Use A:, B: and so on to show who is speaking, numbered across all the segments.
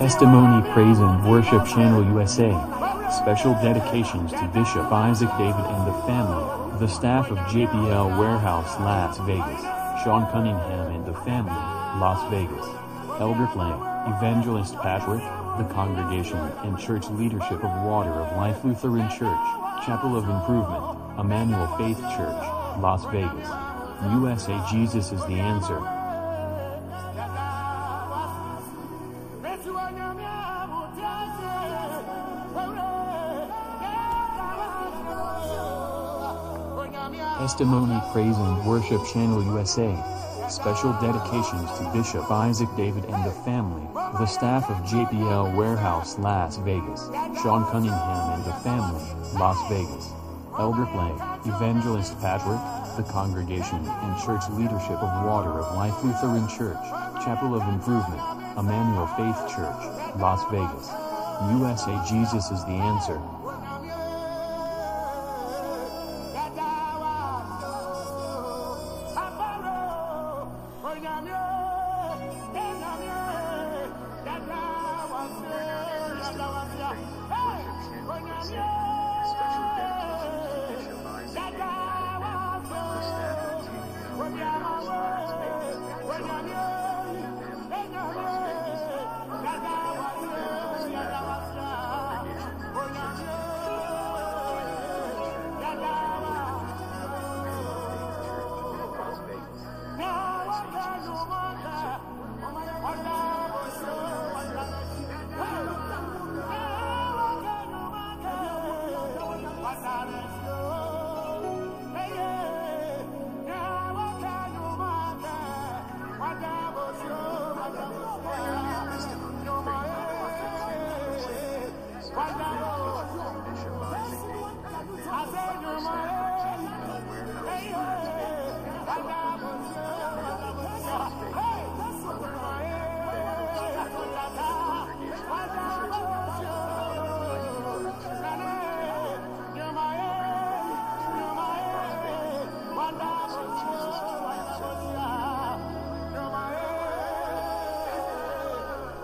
A: Testimony Praise and Worship Channel USA. Special dedications to Bishop Isaac David and the family, the staff of JPL Warehouse Las Vegas, Sean Cunningham and the family, Las Vegas, Elder Clay, Evangelist Patrick, the congregation and church leadership of Water of Life Lutheran Church, Chapel of Improvement, Emmanuel Faith Church, Las Vegas, USA Jesus is the answer. Testimony Praise and Worship Channel USA. Special dedications to Bishop Isaac David and the family, the staff of JPL Warehouse Las Vegas, Sean Cunningham and the family, Las Vegas, Elder Clay, Evangelist Patrick, the congregation and church leadership of Water of Life Lutheran Church, Chapel of Improvement, Emmanuel Faith Church, Las Vegas. USA Jesus is the answer.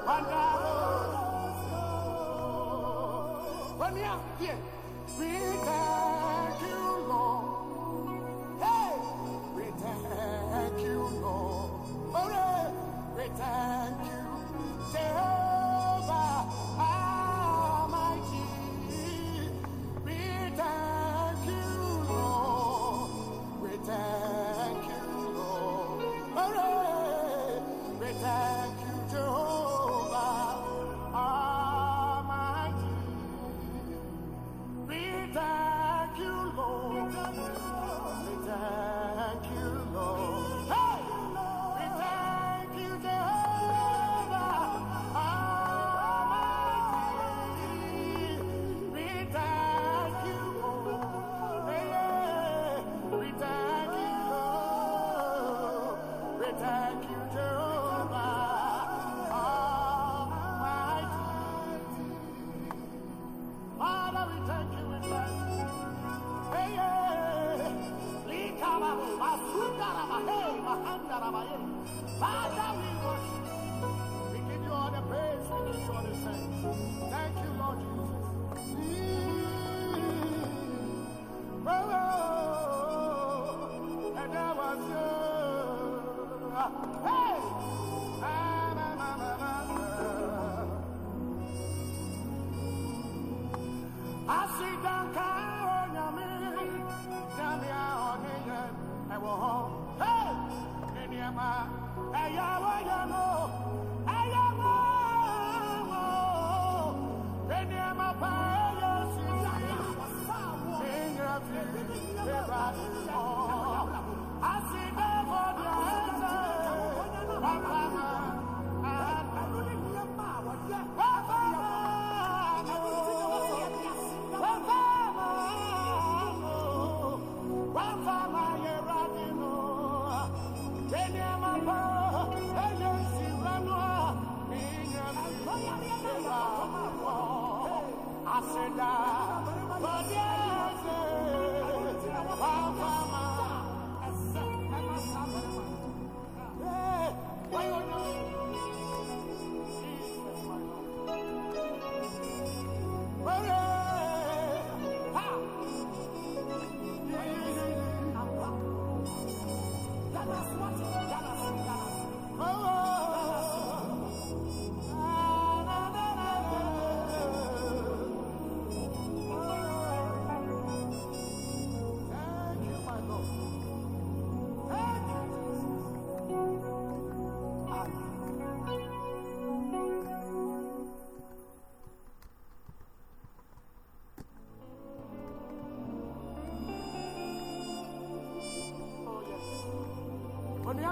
A: When you're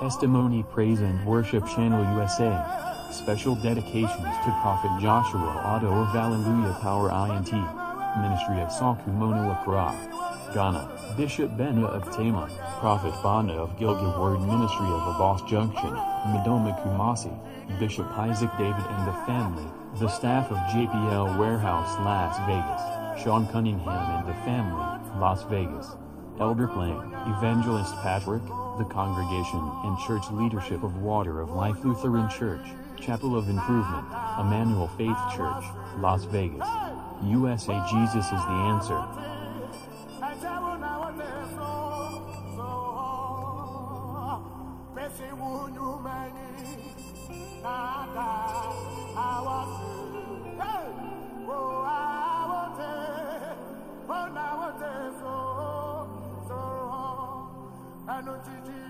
B: Testimony Praise and Worship Channel USA. Special dedications to Prophet Joshua Otto of Alleluia Power INT. Ministry of Sakumono Accra. Ghana. Bishop Bena of Tema. Prophet Bana of Gilgil Word Ministry of Abbas Junction. Midoma Kumasi. Bishop Isaac David and the family. The staff of JPL Warehouse Las Vegas. Sean Cunningham and the family. Las Vegas. Elder Plain, Evangelist Patrick, the congregation and church leadership of Water of Life Lutheran Church, Chapel of Improvement, Emmanuel Faith Church, Las Vegas. USA Jesus is the answer.
A: noite de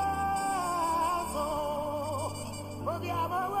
A: Andiamo!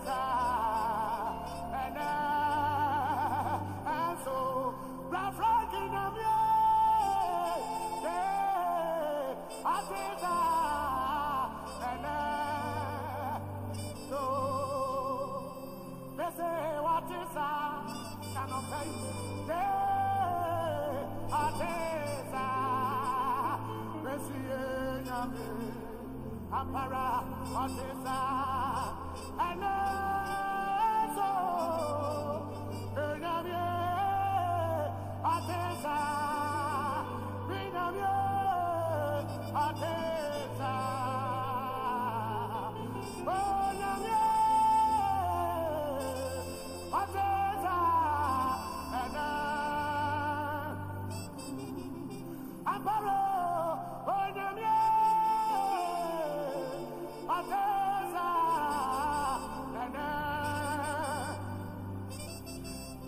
A: para, para,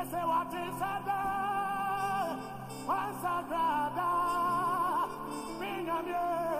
A: Ese watisada, wasagrada, minha minha.